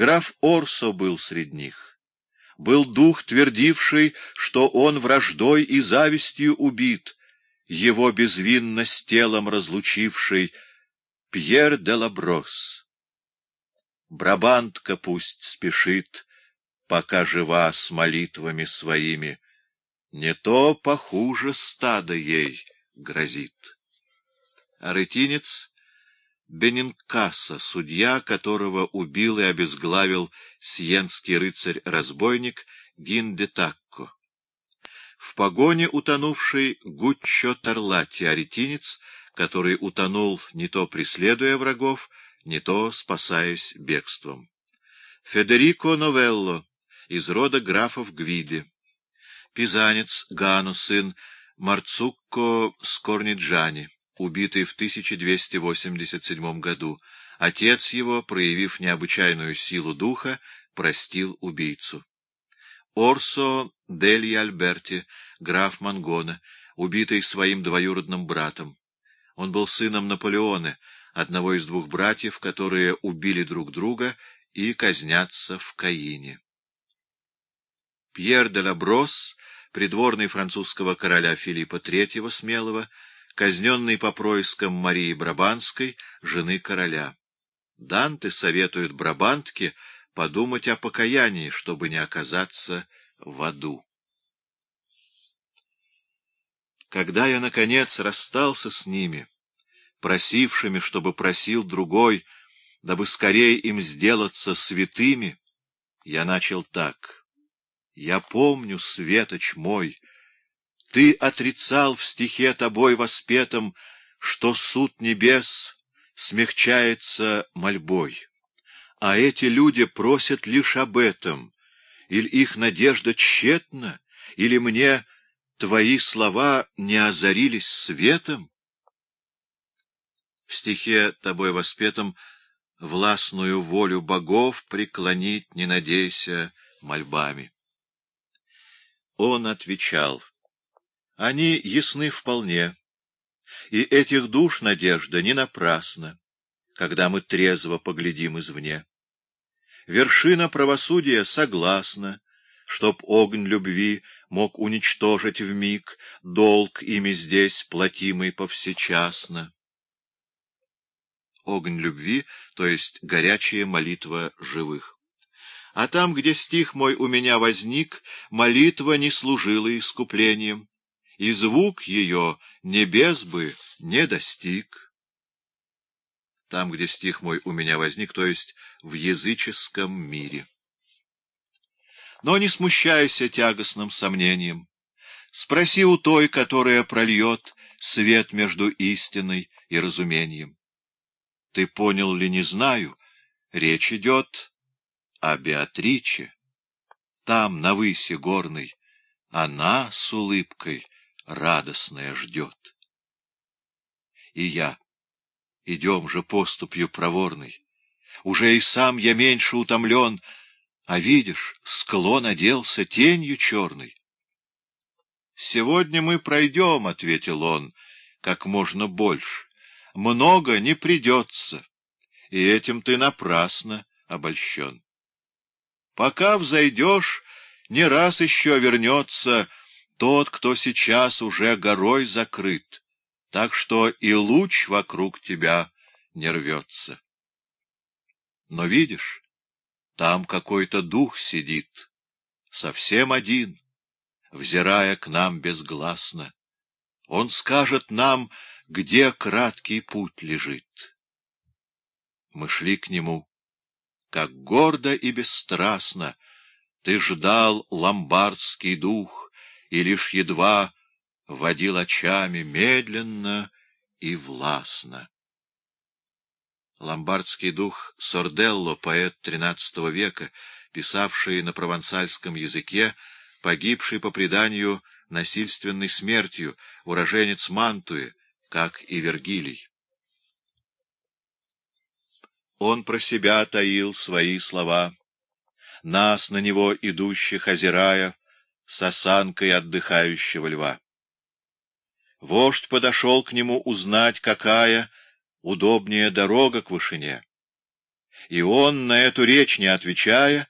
Граф Орсо был среди них. Был дух, твердивший, что он враждой и завистью убит, его безвинно с телом разлучивший Пьер де Лаброс. Брабантка пусть спешит, пока жива с молитвами своими, не то похуже стада ей грозит. Аретинец Бенинкаса, судья, которого убил и обезглавил сиенский рыцарь-разбойник Гиндетакко. В погоне утонувший Гуччо Тарлати, аретинец, который утонул не то преследуя врагов, не то спасаясь бегством. Федерико Новелло, из рода графов Гвиди. Пизанец Гану, сын Марцукко Скорниджани убитый в 1287 году. Отец его, проявив необычайную силу духа, простил убийцу. Орсо Дельи Альберти, граф Мангона, убитый своим двоюродным братом. Он был сыном Наполеона, одного из двух братьев, которые убили друг друга и казнятся в Каине. Пьер де Лаброс, придворный французского короля Филиппа III Смелого, казненный по проискам Марии Брабанской, жены короля. Данте советует Брабантке подумать о покаянии, чтобы не оказаться в аду. Когда я, наконец, расстался с ними, просившими, чтобы просил другой, дабы скорее им сделаться святыми, я начал так. «Я помню, светоч мой, — ты отрицал в стихе тобой воспетом, что суд небес смягчается мольбой. А эти люди просят лишь об этом, или их надежда тщетна, или мне твои слова не озарились светом? В стихе тобой воспетом властную волю богов преклонить не надейся мольбами. Он отвечал — они ясны вполне, и этих душ надежда не напрасна, когда мы трезво поглядим извне. Вершина правосудия согласна, чтоб огонь любви мог уничтожить в миг долг ими здесь платимый повсечасно. Огонь любви, то есть горячая молитва живых. А там, где стих мой у меня возник, молитва не служила искуплением, и звук ее небес бы не достиг. Там, где стих мой у меня возник, то есть в языческом мире. Но не смущайся тягостным сомнением. Спроси у той, которая прольет свет между истиной и разумением. Ты понял ли, не знаю, речь идет о Беатриче. Там, на высе горной, она с улыбкой — радостное ждет. И я, идем же поступью проворной, уже и сам я меньше утомлен, а видишь, склон оделся тенью черной. «Сегодня мы пройдем», — ответил он, — «как можно больше. Много не придется, и этим ты напрасно обольщен. Пока взойдешь, не раз еще вернется тот, кто сейчас уже горой закрыт, так что и луч вокруг тебя не рвется. Но видишь, там какой-то дух сидит, совсем один, взирая к нам безгласно. Он скажет нам, где краткий путь лежит. Мы шли к нему, как гордо и бесстрастно ты ждал ломбардский дух, и лишь едва водил очами медленно и властно. Ломбардский дух Сорделло, поэт XIII века, писавший на провансальском языке, погибший по преданию насильственной смертью, уроженец Мантуи, как и Вергилий. Он про себя таил свои слова, нас на него идущих озирая, с осанкой отдыхающего льва. Вождь подошел к нему узнать, какая удобнее дорога к вышине. И он, на эту речь не отвечая,